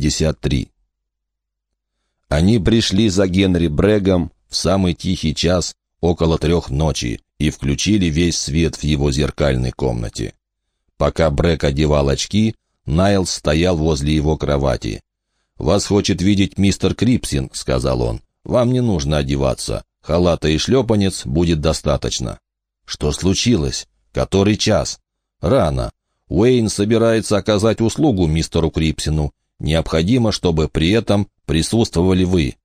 53. Они пришли за Генри Брегом в самый тихий час, около трех ночи, и включили весь свет в его зеркальной комнате. Пока Брэк одевал очки, Найлс стоял возле его кровати. «Вас хочет видеть мистер Крипсин», — сказал он. «Вам не нужно одеваться. Халата и шлепанец будет достаточно». «Что случилось? Который час?» «Рано. Уэйн собирается оказать услугу мистеру Крипсину. Необходимо, чтобы при этом присутствовали вы.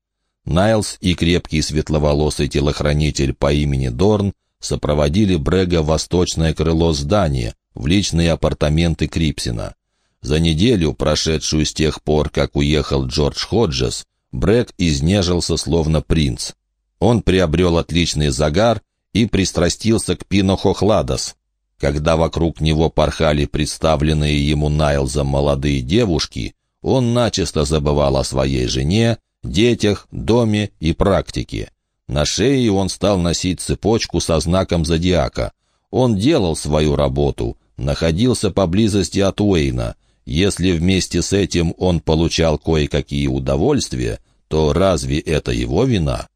Найлс и крепкий светловолосый телохранитель по имени Дорн сопроводили Брега в восточное крыло здания, в личные апартаменты Крипсина. За неделю, прошедшую с тех пор, как уехал Джордж Ходжес, Брег изнежился словно принц. Он приобрел отличный загар и пристрастился к Пинохохладос. Когда вокруг него порхали представленные ему Найлзом молодые девушки, он начисто забывал о своей жене, детях, доме и практике. На шее он стал носить цепочку со знаком зодиака. Он делал свою работу, находился поблизости от Уэйна. Если вместе с этим он получал кое-какие удовольствия, то разве это его вина?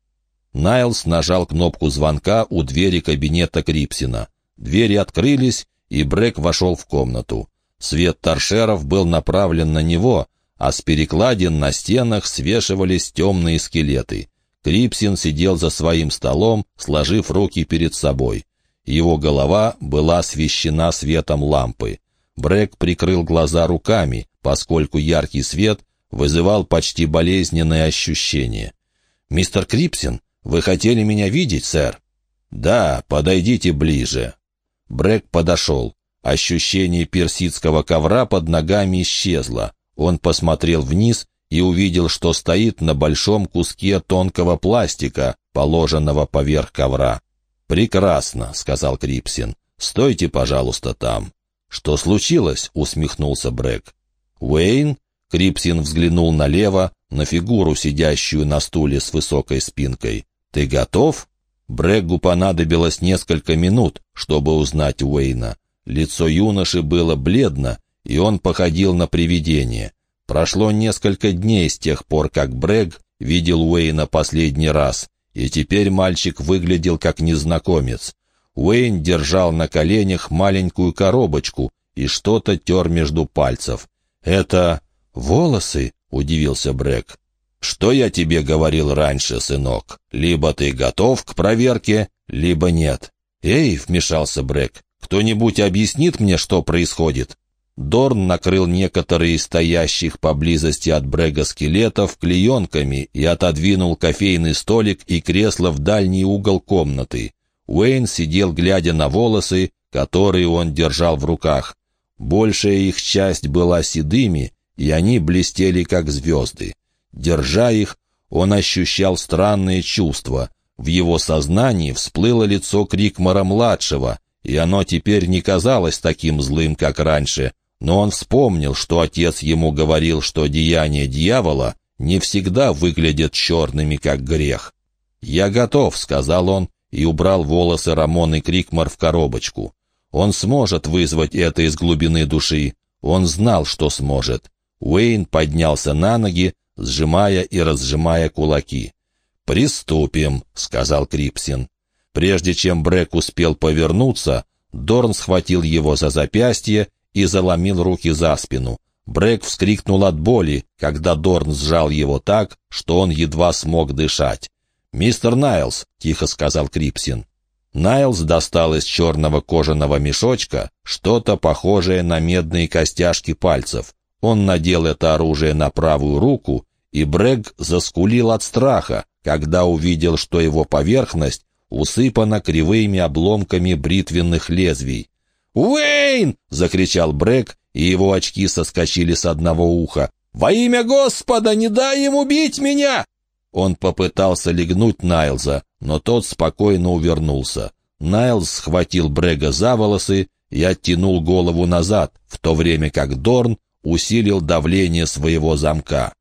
Найлс нажал кнопку звонка у двери кабинета Крипсина. Двери открылись, и Брэк вошел в комнату. Свет торшеров был направлен на него, а с перекладин на стенах свешивались темные скелеты. Крипсин сидел за своим столом, сложив руки перед собой. Его голова была освещена светом лампы. Брэк прикрыл глаза руками, поскольку яркий свет вызывал почти болезненное ощущение. «Мистер Крипсин, вы хотели меня видеть, сэр?» «Да, подойдите ближе». Брэк подошел. Ощущение персидского ковра под ногами исчезло. Он посмотрел вниз и увидел, что стоит на большом куске тонкого пластика, положенного поверх ковра. «Прекрасно», — сказал Крипсин. «Стойте, пожалуйста, там». «Что случилось?» — усмехнулся Брэк. «Уэйн?» — Крипсин взглянул налево, на фигуру, сидящую на стуле с высокой спинкой. «Ты готов?» Брэггу понадобилось несколько минут, чтобы узнать Уэйна. Лицо юноши было бледно, и он походил на привидение. Прошло несколько дней с тех пор, как Брэгг видел Уэйна последний раз, и теперь мальчик выглядел как незнакомец. Уэйн держал на коленях маленькую коробочку и что-то тер между пальцев. «Это волосы?» — удивился Брэгг. «Что я тебе говорил раньше, сынок? Либо ты готов к проверке, либо нет». «Эй!» — вмешался Брэк. «Кто-нибудь объяснит мне, что происходит?» Дорн накрыл некоторые из стоящих поблизости от Брега скелетов клеенками и отодвинул кофейный столик и кресло в дальний угол комнаты. Уэйн сидел, глядя на волосы, которые он держал в руках. Большая их часть была седыми, и они блестели, как звезды. Держа их, он ощущал странные чувства. В его сознании всплыло лицо Крикмара-младшего, и оно теперь не казалось таким злым, как раньше. Но он вспомнил, что отец ему говорил, что деяния дьявола не всегда выглядят черными, как грех. «Я готов», — сказал он, и убрал волосы Рамоны Крикмар в коробочку. Он сможет вызвать это из глубины души. Он знал, что сможет. Уэйн поднялся на ноги, сжимая и разжимая кулаки. «Приступим», — сказал Крипсин. Прежде чем Брэк успел повернуться, Дорн схватил его за запястье и заломил руки за спину. Брэк вскрикнул от боли, когда Дорн сжал его так, что он едва смог дышать. «Мистер Найлз», — тихо сказал Крипсин. Найлз достал из черного кожаного мешочка что-то похожее на медные костяшки пальцев. Он надел это оружие на правую руку, и Брэг заскулил от страха, когда увидел, что его поверхность усыпана кривыми обломками бритвенных лезвий. «Уэйн!» — закричал Брэг, и его очки соскочили с одного уха. «Во имя Господа, не дай ему убить меня!» Он попытался легнуть Найлза, но тот спокойно увернулся. Найлз схватил Брега за волосы и оттянул голову назад, в то время как Дорн усилил давление своего замка.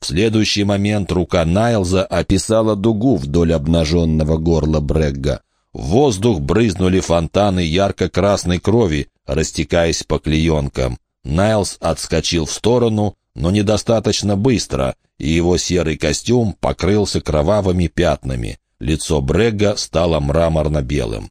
В следующий момент рука Найлза описала дугу вдоль обнаженного горла Брегга. В воздух брызнули фонтаны ярко-красной крови, растекаясь по клеенкам. Найлз отскочил в сторону, но недостаточно быстро, и его серый костюм покрылся кровавыми пятнами. Лицо Брега стало мраморно-белым.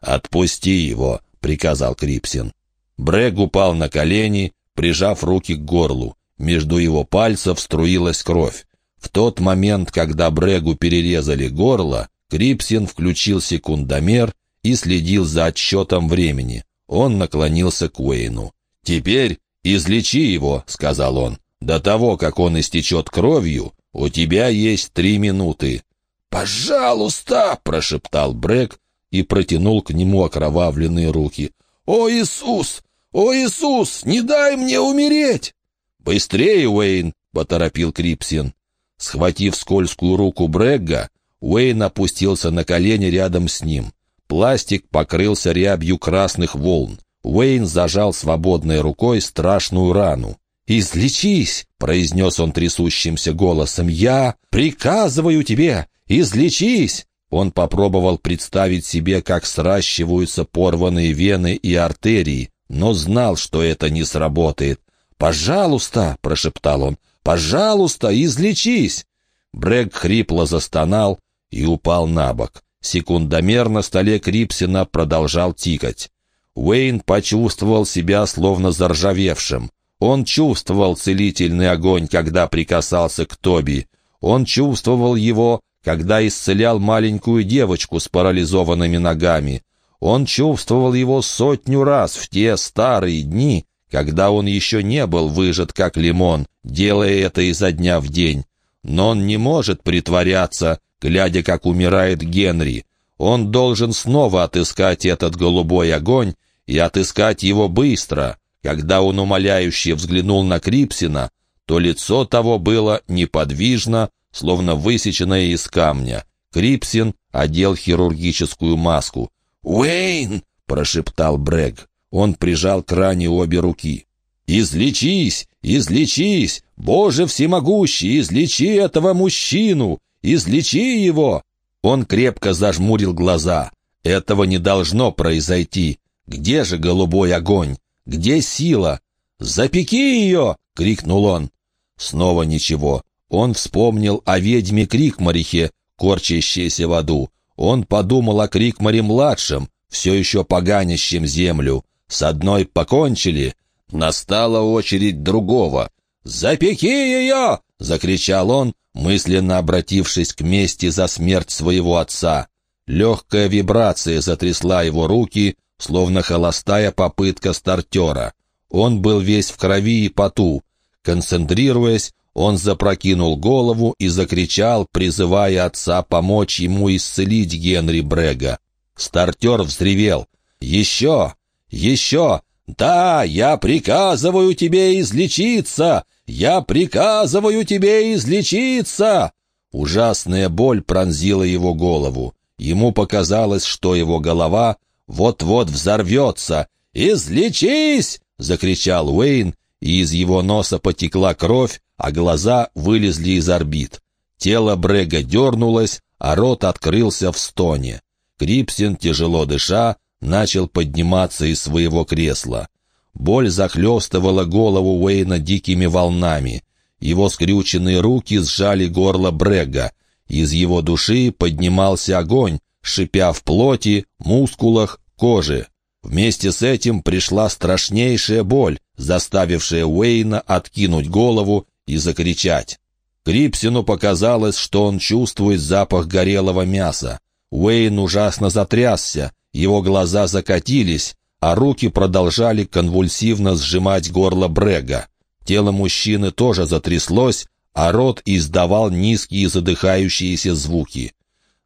«Отпусти его», — приказал Крипсин. Брег упал на колени, прижав руки к горлу. Между его пальцев струилась кровь. В тот момент, когда Брегу перерезали горло, Крипсин включил секундомер и следил за отсчетом времени. Он наклонился к Уэйну. «Теперь излечи его», — сказал он. «До того, как он истечет кровью, у тебя есть три минуты». «Пожалуйста!» — прошептал Брэк и протянул к нему окровавленные руки. «О, Иисус! О, Иисус! Не дай мне умереть!» «Быстрее, Уэйн!» — поторопил Крипсин. Схватив скользкую руку Брегга, Уэйн опустился на колени рядом с ним. Пластик покрылся рябью красных волн. Уэйн зажал свободной рукой страшную рану. «Излечись!» — произнес он трясущимся голосом. «Я приказываю тебе! Излечись!» Он попробовал представить себе, как сращиваются порванные вены и артерии, но знал, что это не сработает. «Пожалуйста!» — прошептал он. «Пожалуйста, излечись!» Брег хрипло застонал и упал на бок. Секундомер на столе Крипсина продолжал тикать. Уэйн почувствовал себя словно заржавевшим. Он чувствовал целительный огонь, когда прикасался к Тоби. Он чувствовал его, когда исцелял маленькую девочку с парализованными ногами. Он чувствовал его сотню раз в те старые дни, когда он еще не был выжат как лимон, делая это изо дня в день. Но он не может притворяться, глядя, как умирает Генри. Он должен снова отыскать этот голубой огонь и отыскать его быстро. Когда он умоляюще взглянул на Крипсина, то лицо того было неподвижно, словно высеченное из камня. Крипсин одел хирургическую маску. «Уэйн!» — прошептал Брэг. Он прижал к ране обе руки. «Излечись! Излечись! Боже всемогущий, излечи этого мужчину! Излечи его!» Он крепко зажмурил глаза. «Этого не должно произойти. Где же голубой огонь? Где сила? Запеки ее!» — крикнул он. Снова ничего. Он вспомнил о ведьме Крикмарихе, корчащейся в аду. Он подумал о Крикмаре-младшем, все еще поганящем землю. С одной покончили. Настала очередь другого. «Запеки ее!» — закричал он, мысленно обратившись к мести за смерть своего отца. Легкая вибрация затрясла его руки, словно холостая попытка стартера. Он был весь в крови и поту. Концентрируясь, он запрокинул голову и закричал, призывая отца помочь ему исцелить Генри Брега. Стартер взревел. «Еще! Еще! Да, я приказываю тебе излечиться! Я приказываю тебе излечиться!» Ужасная боль пронзила его голову. Ему показалось, что его голова вот-вот взорвется. «Излечись!» — закричал Уэйн, и из его носа потекла кровь, а глаза вылезли из орбит. Тело Брега дернулось, а рот открылся в стоне. Крипсин, тяжело дыша, начал подниматься из своего кресла. Боль захлестывала голову Уэйна дикими волнами. Его скрюченные руки сжали горло Брега. Из его души поднимался огонь, шипя в плоти, мускулах, коже. Вместе с этим пришла страшнейшая боль, заставившая Уэйна откинуть голову и закричать. Крипсину показалось, что он чувствует запах горелого мяса. Уэйн ужасно затрясся, его глаза закатились, а руки продолжали конвульсивно сжимать горло Брега. Тело мужчины тоже затряслось, а рот издавал низкие задыхающиеся звуки.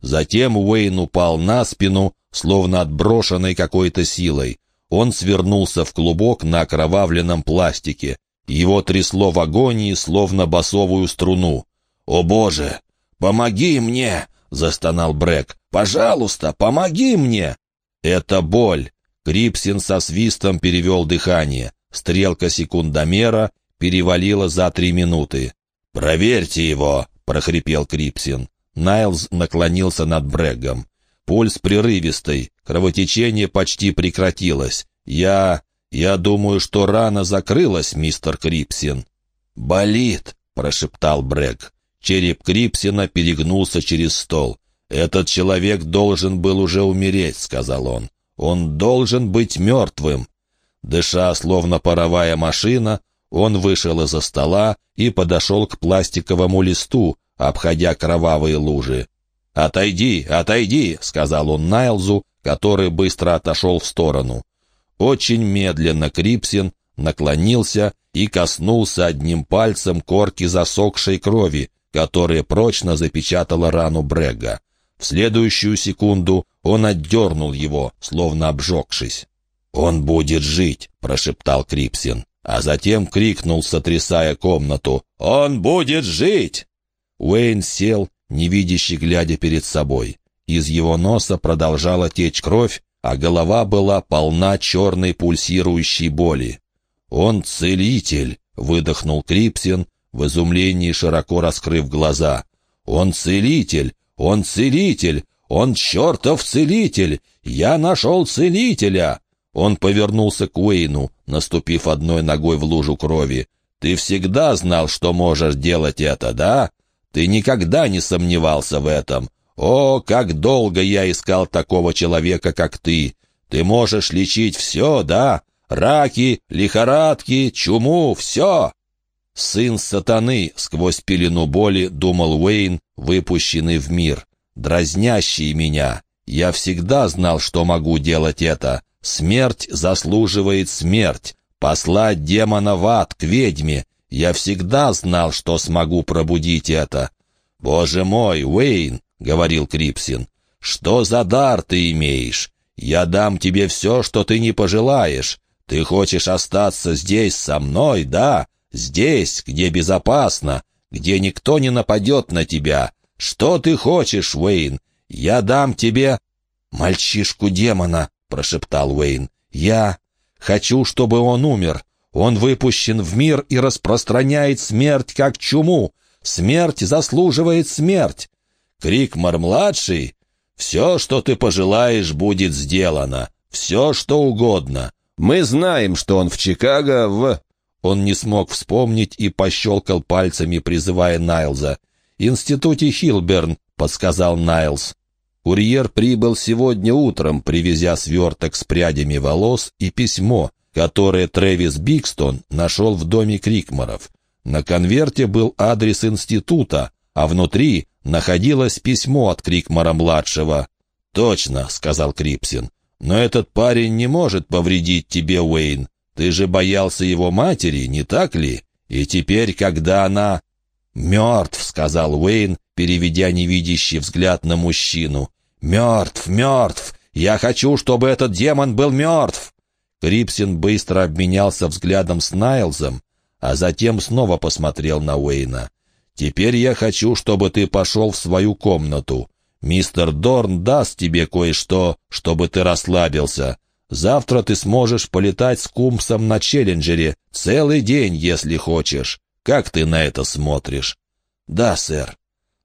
Затем Уэйн упал на спину, словно отброшенный какой-то силой. Он свернулся в клубок на окровавленном пластике. Его трясло в агонии, словно басовую струну. «О, Боже! Помоги мне!» — застонал Брэк. «Пожалуйста, помоги мне!» «Это боль!» Крипсин со свистом перевел дыхание. Стрелка секундомера перевалила за три минуты. «Проверьте его!» — прохрипел Крипсин. Найлз наклонился над Брэгом. Пульс прерывистый, кровотечение почти прекратилось. Я... я думаю, что рана закрылась, мистер Крипсин. «Болит!» — прошептал Брэк. Череп Крипсина перегнулся через стол. «Этот человек должен был уже умереть», — сказал он. «Он должен быть мертвым». Дыша, словно паровая машина, он вышел из-за стола и подошел к пластиковому листу, обходя кровавые лужи. «Отойди, отойди!» — сказал он Найлзу, который быстро отошел в сторону. Очень медленно Крипсин наклонился и коснулся одним пальцем корки засохшей крови, которая прочно запечатала рану Брега. В следующую секунду он отдернул его, словно обжегшись. «Он будет жить!» — прошептал Крипсин, а затем крикнул, сотрясая комнату. «Он будет жить!» Уэйн сел, невидящий глядя перед собой. Из его носа продолжала течь кровь, а голова была полна черной пульсирующей боли. «Он целитель!» — выдохнул Крипсин, в изумлении широко раскрыв глаза. «Он целитель! Он целитель! Он чертов целитель! Я нашел целителя!» Он повернулся к Уэйну, наступив одной ногой в лужу крови. «Ты всегда знал, что можешь делать это, да? Ты никогда не сомневался в этом. О, как долго я искал такого человека, как ты! Ты можешь лечить все, да? Раки, лихорадки, чуму, все!» «Сын сатаны!» — сквозь пелену боли думал Уэйн, выпущенный в мир. «Дразнящий меня! Я всегда знал, что могу делать это. Смерть заслуживает смерть. Послать демона в ад к ведьме. Я всегда знал, что смогу пробудить это. Боже мой, Уэйн, — говорил Крипсин. «Что за дар ты имеешь? Я дам тебе все, что ты не пожелаешь. Ты хочешь остаться здесь со мной, да? Здесь, где безопасно, где никто не нападет на тебя. Что ты хочешь, Уэйн? Я дам тебе...» «Мальчишку демона», — прошептал Уэйн. «Я хочу, чтобы он умер. Он выпущен в мир и распространяет смерть как чуму. Смерть заслуживает смерть. Крикмар-младший, все, что ты пожелаешь, будет сделано. Все, что угодно. Мы знаем, что он в Чикаго, в...» Он не смог вспомнить и пощелкал пальцами, призывая Найлза. «Институте Хилберн», — подсказал Найлз. Курьер прибыл сегодня утром, привезя сверток с прядями волос и письмо, которое Трэвис Бикстон нашел в доме Крикмаров. На конверте был адрес института, а внутри находилось письмо от Крикмара-младшего. «Точно», — сказал Крипсин. «Но этот парень не может повредить тебе, Уэйн. Ты же боялся его матери, не так ли? И теперь, когда она...» «Мертв», — сказал Уэйн, переведя невидящий взгляд на мужчину. «Мертв, мертв! Я хочу, чтобы этот демон был мертв!» Крипсин быстро обменялся взглядом с Найлзом, а затем снова посмотрел на Уэйна. Теперь я хочу, чтобы ты пошел в свою комнату. Мистер Дорн даст тебе кое-что, чтобы ты расслабился. Завтра ты сможешь полетать с Кумсом на Челленджере целый день, если хочешь. Как ты на это смотришь?» «Да, сэр».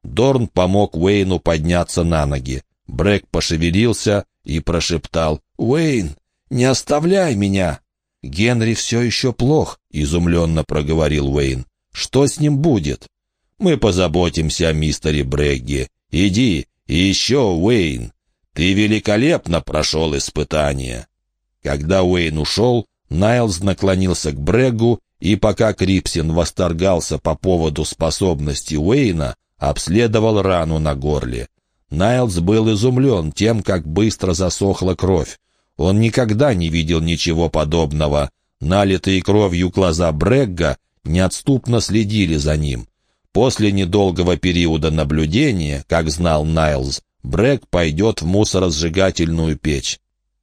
Дорн помог Уэйну подняться на ноги. Брэк пошевелился и прошептал «Уэйн, не оставляй меня!» «Генри все еще плох», — изумленно проговорил Уэйн. «Что с ним будет?» Мы позаботимся о мистере Брегге. Иди, и еще, Уэйн, ты великолепно прошел испытание». Когда Уэйн ушел, Найлз наклонился к Брегу, и пока Крипсин восторгался по поводу способности Уэйна, обследовал рану на горле. Найлз был изумлен тем, как быстро засохла кровь. Он никогда не видел ничего подобного. Налитые кровью глаза Брегга неотступно следили за ним. После недолгого периода наблюдения, как знал Найлз, Брэк пойдет в мусоросжигательную печь.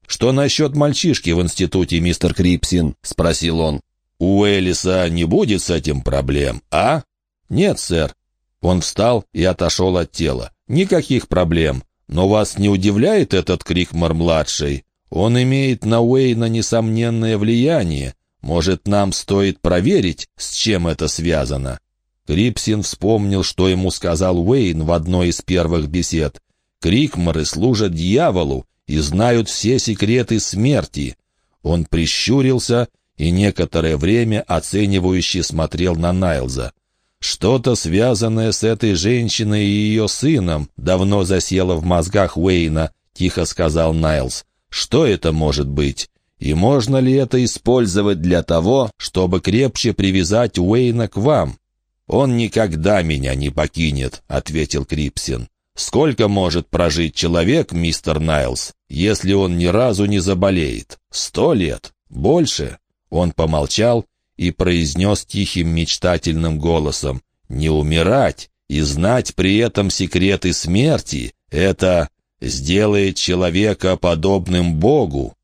«Что насчет мальчишки в институте, мистер Крипсин?» — спросил он. «У Элиса не будет с этим проблем, а?» «Нет, сэр». Он встал и отошел от тела. «Никаких проблем. Но вас не удивляет этот Крикмар-младший? Он имеет на Уэйна несомненное влияние. Может, нам стоит проверить, с чем это связано?» Крипсин вспомнил, что ему сказал Уэйн в одной из первых бесед. «Крикморы служат дьяволу и знают все секреты смерти». Он прищурился и некоторое время оценивающе смотрел на Найлза. Что-то связанное с этой женщиной и ее сыном давно засело в мозгах Уэйна, тихо сказал Найлз. Что это может быть? И можно ли это использовать для того, чтобы крепче привязать Уэйна к вам? Он никогда меня не покинет, ответил Крипсин. Сколько может прожить человек, мистер Найлз, если он ни разу не заболеет? Сто лет? Больше? Он помолчал и произнес тихим мечтательным голосом «Не умирать и знать при этом секреты смерти — это сделает человека подобным Богу».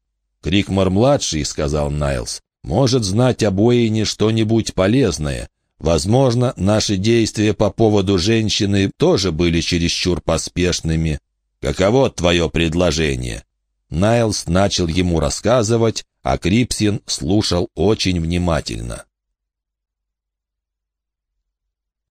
«Крикмор-младший», — сказал Найлз, — «может знать об Уэйне что-нибудь полезное. Возможно, наши действия по поводу женщины тоже были чересчур поспешными. Каково твое предложение?» Найлз начал ему рассказывать, а Крипсин слушал очень внимательно.